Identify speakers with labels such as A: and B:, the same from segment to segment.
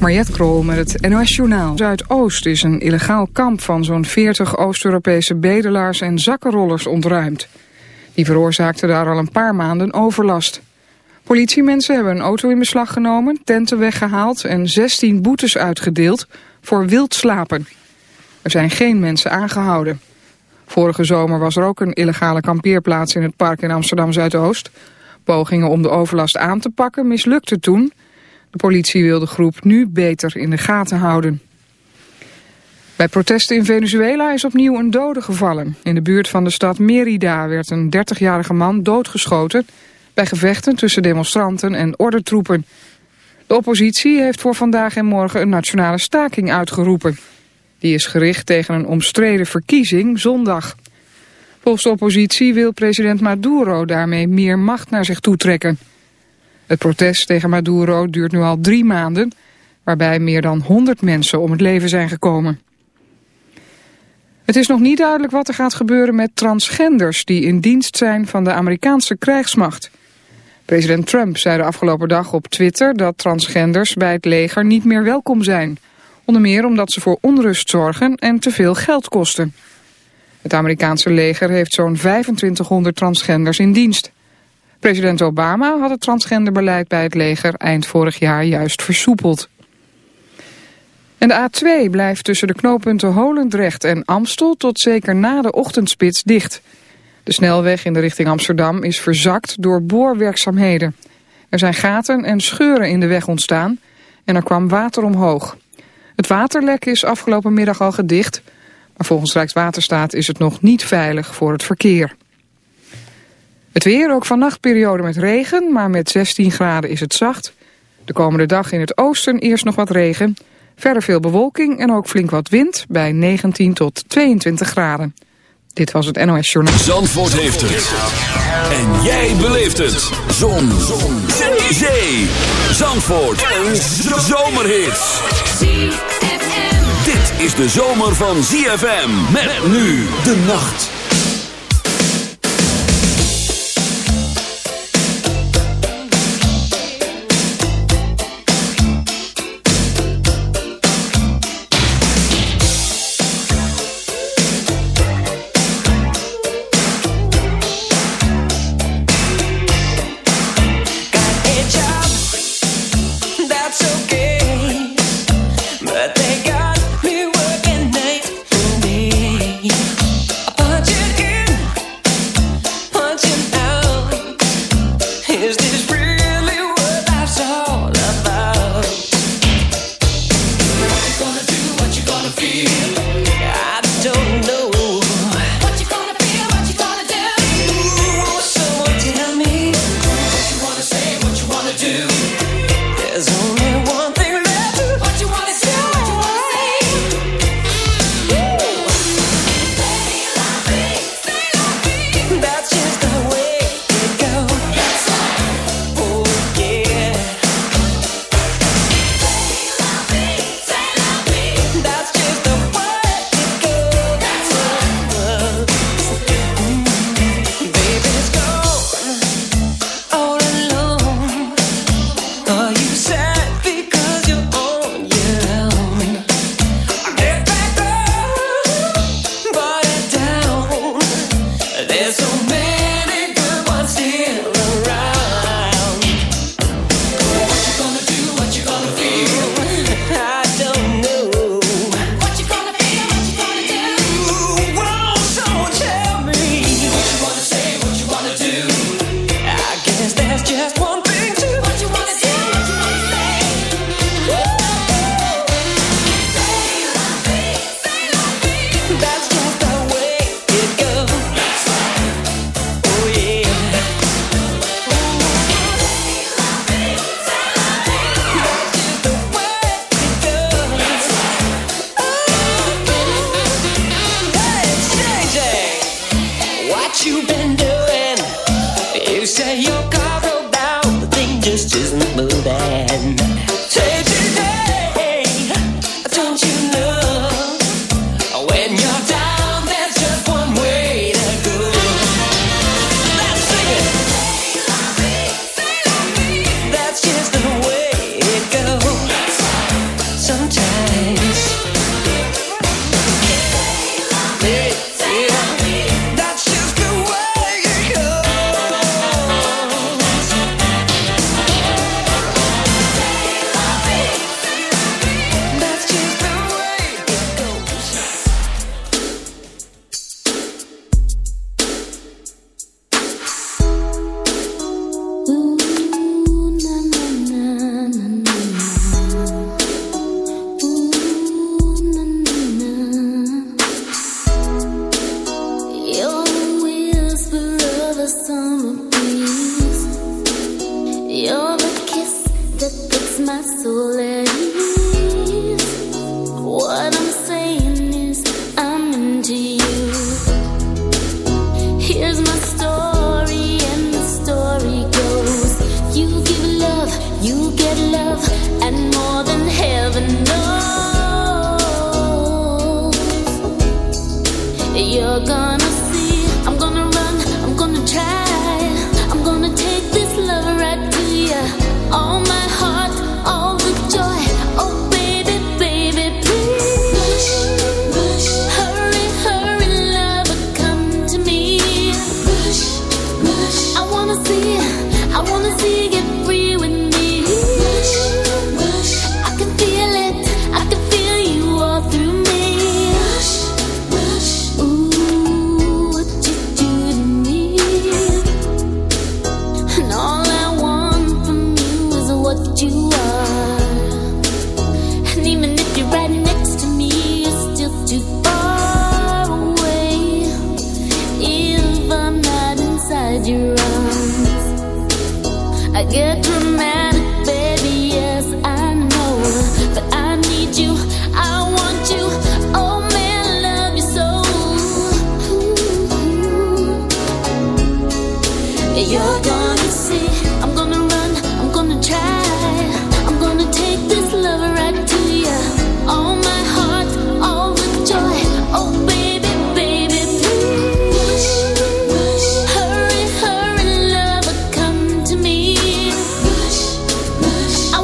A: Mariette Krol met het NOS Journaal. Zuidoost is een illegaal kamp van zo'n 40 Oost-Europese bedelaars en zakkenrollers ontruimd. Die veroorzaakten daar al een paar maanden overlast. Politiemensen hebben een auto in beslag genomen, tenten weggehaald en 16 boetes uitgedeeld voor wild slapen. Er zijn geen mensen aangehouden. Vorige zomer was er ook een illegale kampeerplaats in het park in Amsterdam-Zuidoost. Pogingen om de overlast aan te pakken mislukten toen... De politie wil de groep nu beter in de gaten houden. Bij protesten in Venezuela is opnieuw een dode gevallen. In de buurt van de stad Merida werd een 30-jarige man doodgeschoten... bij gevechten tussen demonstranten en ordentroepen. De oppositie heeft voor vandaag en morgen een nationale staking uitgeroepen. Die is gericht tegen een omstreden verkiezing zondag. Volgens de oppositie wil president Maduro daarmee meer macht naar zich toetrekken... Het protest tegen Maduro duurt nu al drie maanden, waarbij meer dan 100 mensen om het leven zijn gekomen. Het is nog niet duidelijk wat er gaat gebeuren met transgenders die in dienst zijn van de Amerikaanse krijgsmacht. President Trump zei de afgelopen dag op Twitter dat transgenders bij het leger niet meer welkom zijn. Onder meer omdat ze voor onrust zorgen en te veel geld kosten. Het Amerikaanse leger heeft zo'n 2500 transgenders in dienst. President Obama had het transgenderbeleid bij het leger eind vorig jaar juist versoepeld. En de A2 blijft tussen de knooppunten Holendrecht en Amstel tot zeker na de ochtendspits dicht. De snelweg in de richting Amsterdam is verzakt door boorwerkzaamheden. Er zijn gaten en scheuren in de weg ontstaan en er kwam water omhoog. Het waterlek is afgelopen middag al gedicht, maar volgens Rijkswaterstaat is het nog niet veilig voor het verkeer. Het weer ook vannacht periode met regen, maar met 16 graden is het zacht. De komende dag in het oosten eerst nog wat regen. Verder veel bewolking en ook flink wat wind bij 19 tot 22 graden. Dit was het NOS Journaal.
B: Zandvoort heeft het. En jij beleeft het. Zon. Zon. Zee. Zandvoort. Een zomerhit. Dit is de zomer van ZFM. Met nu de nacht.
C: the summer breeze. You're the
D: kiss that puts my soul at ease.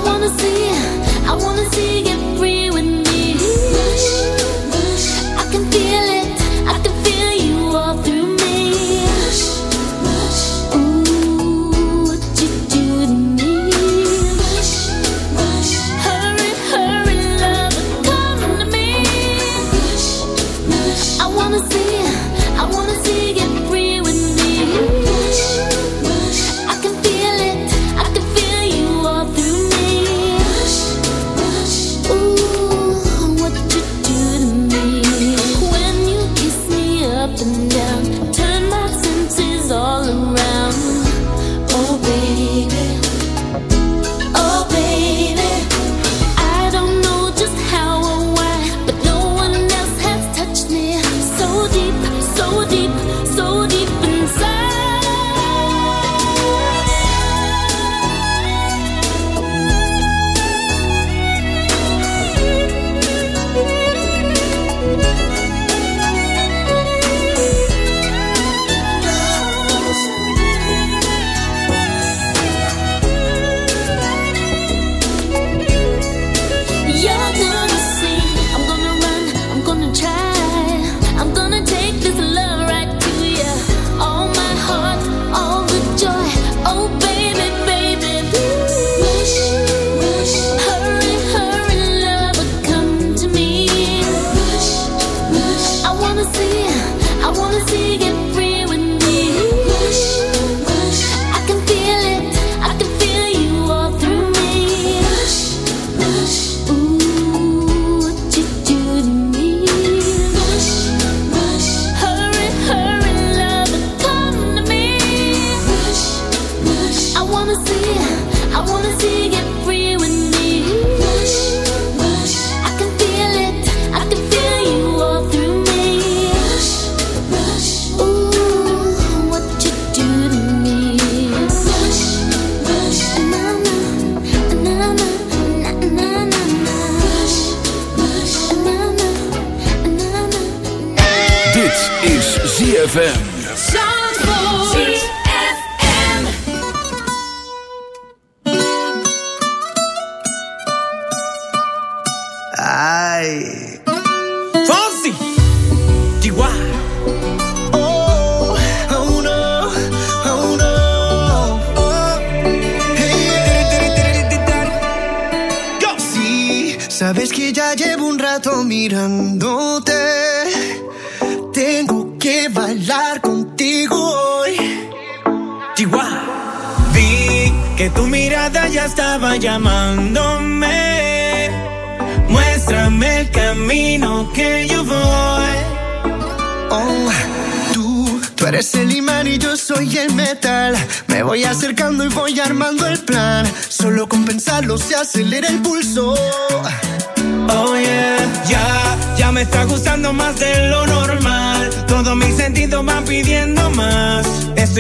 D: Camino que yo voy.
E: Oh, tú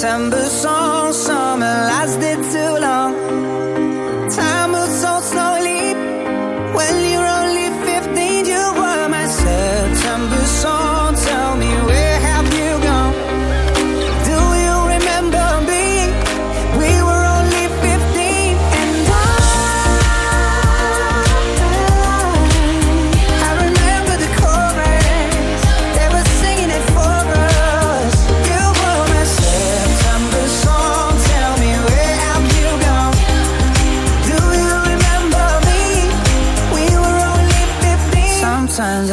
F: September song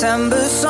F: September song,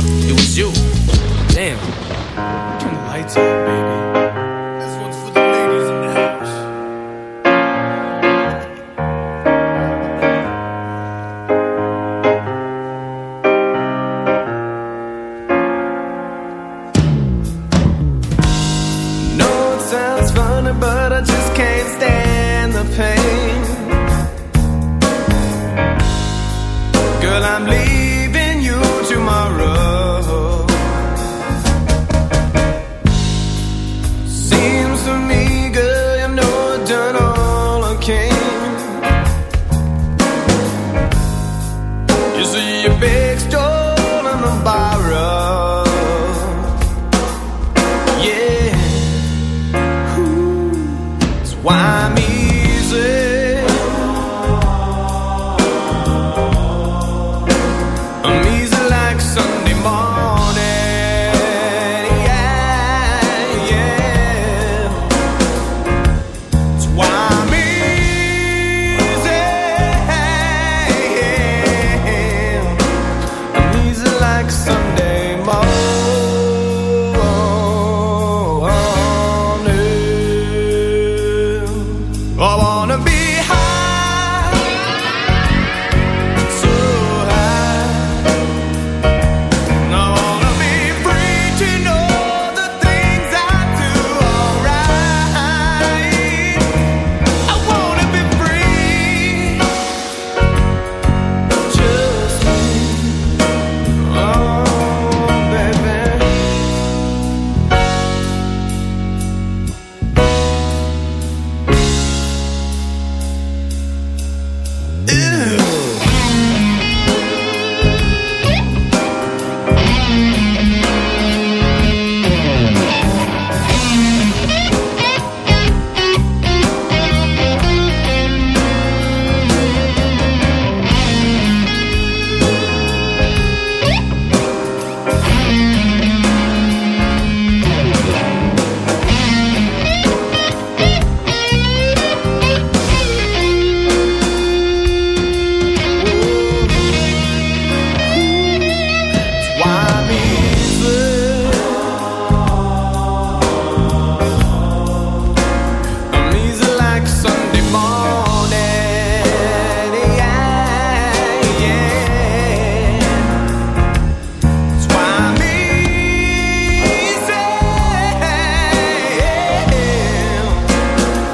G: it was you. Damn.
H: Turn the lights out, baby.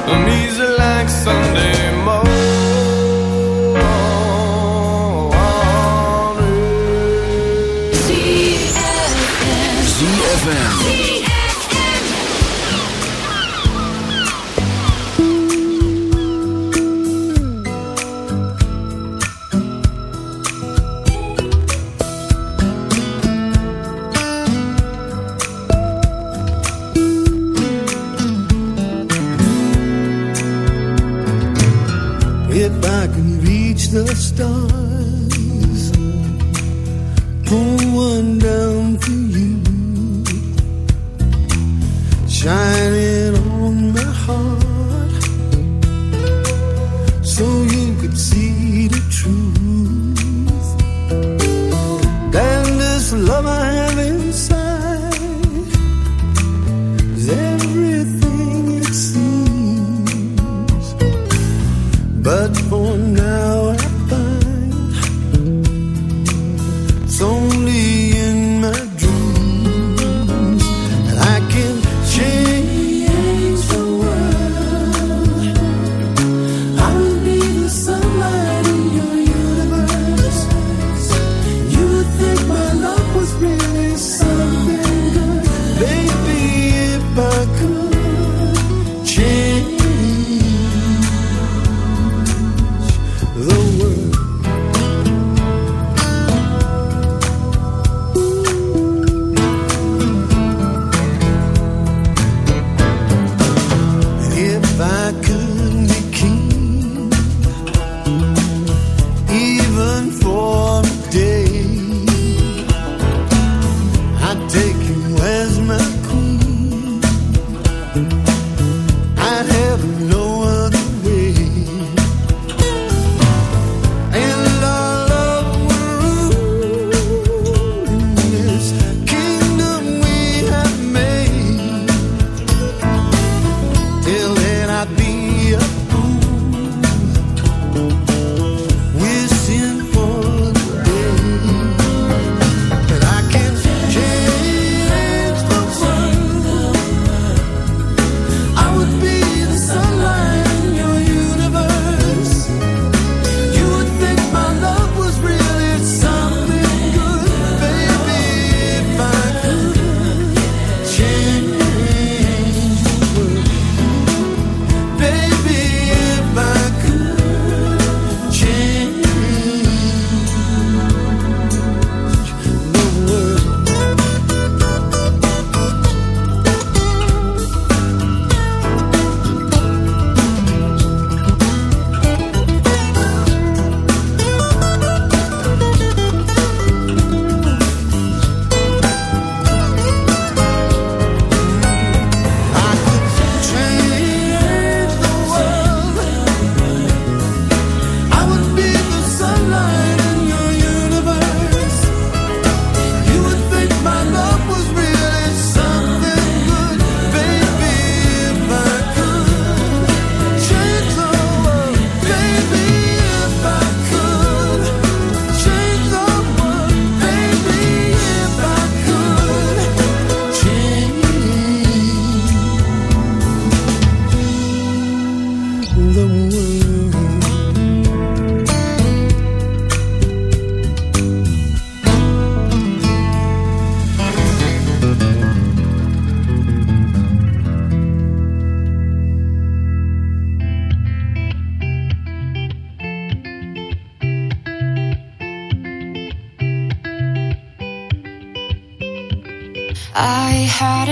H: I'm
I: easy like Sunday. take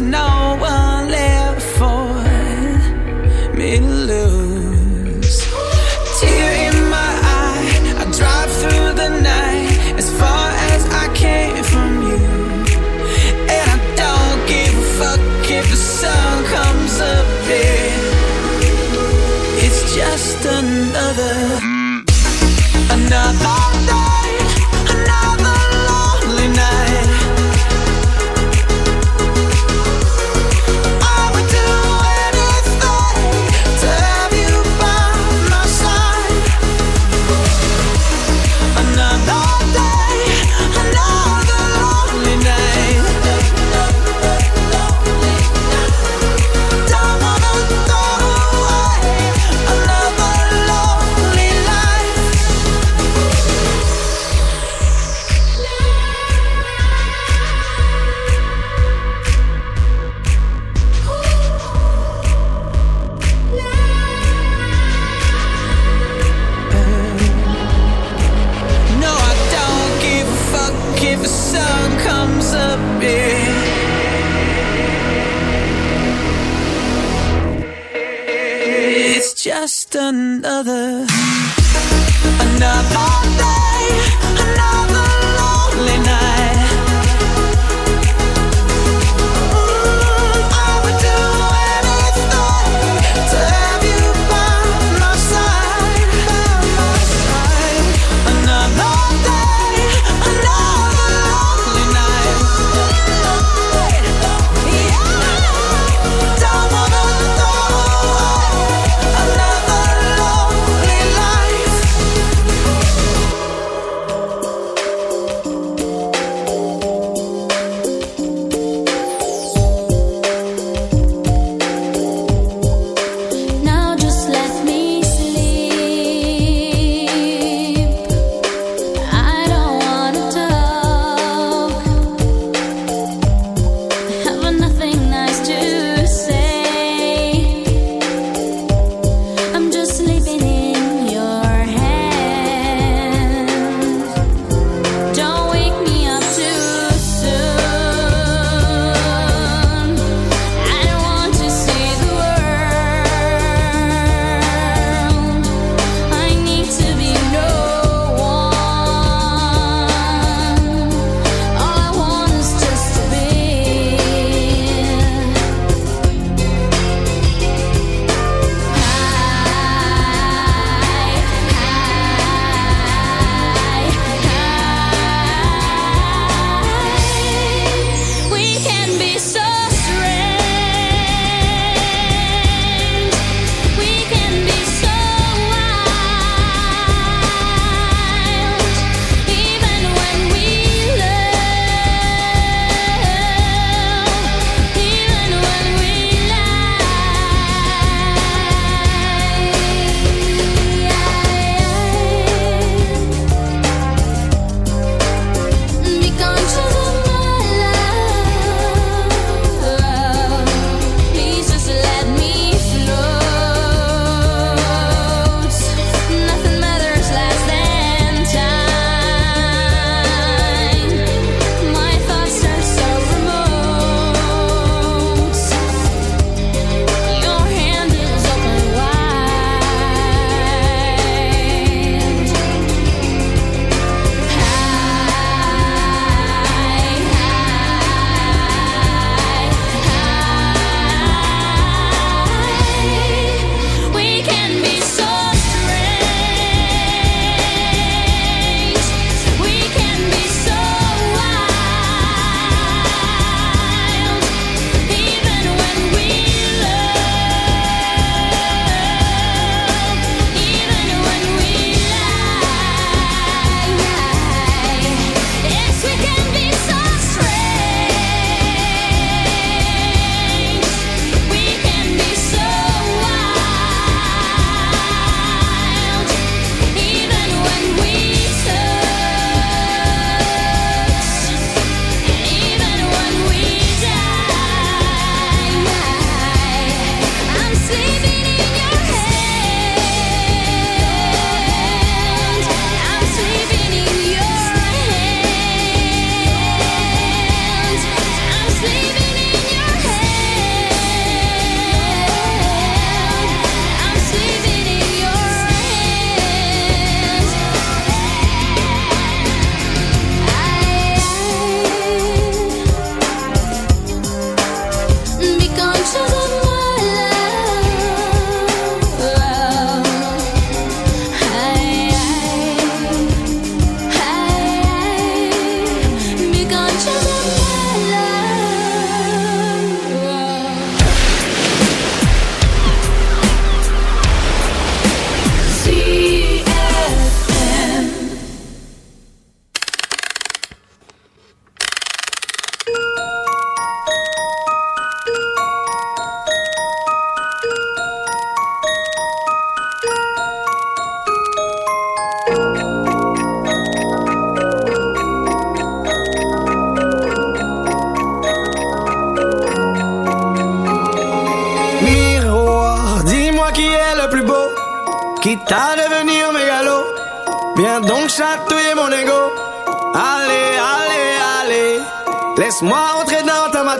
J: no.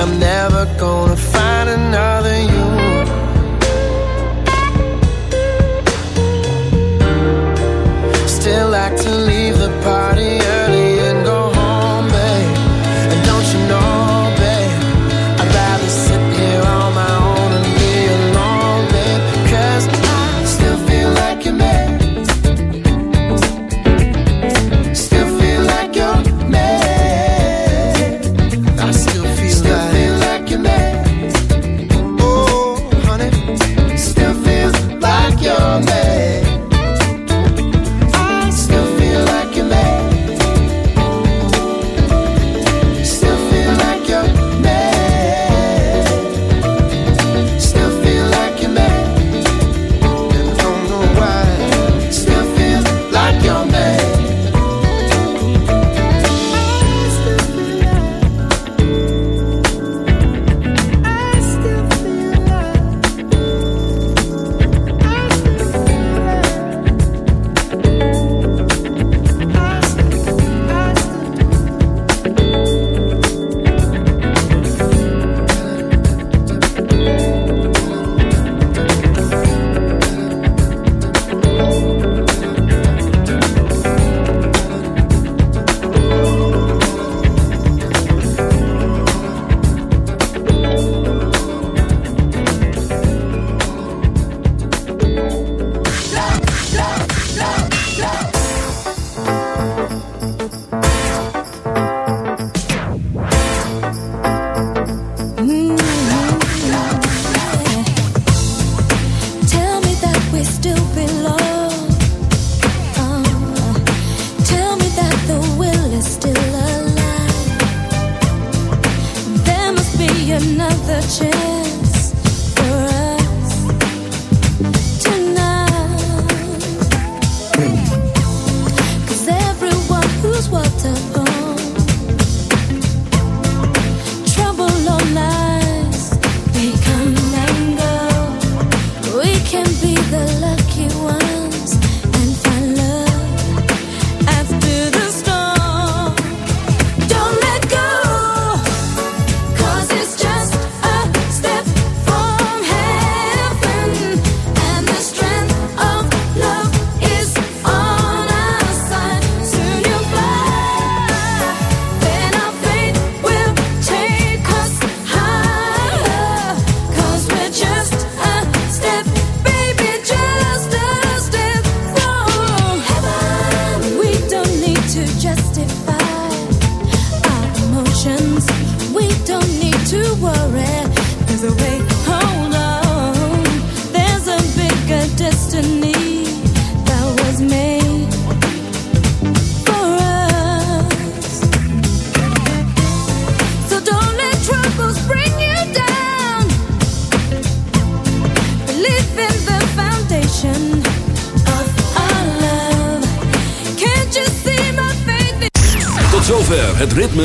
H: I'm never gonna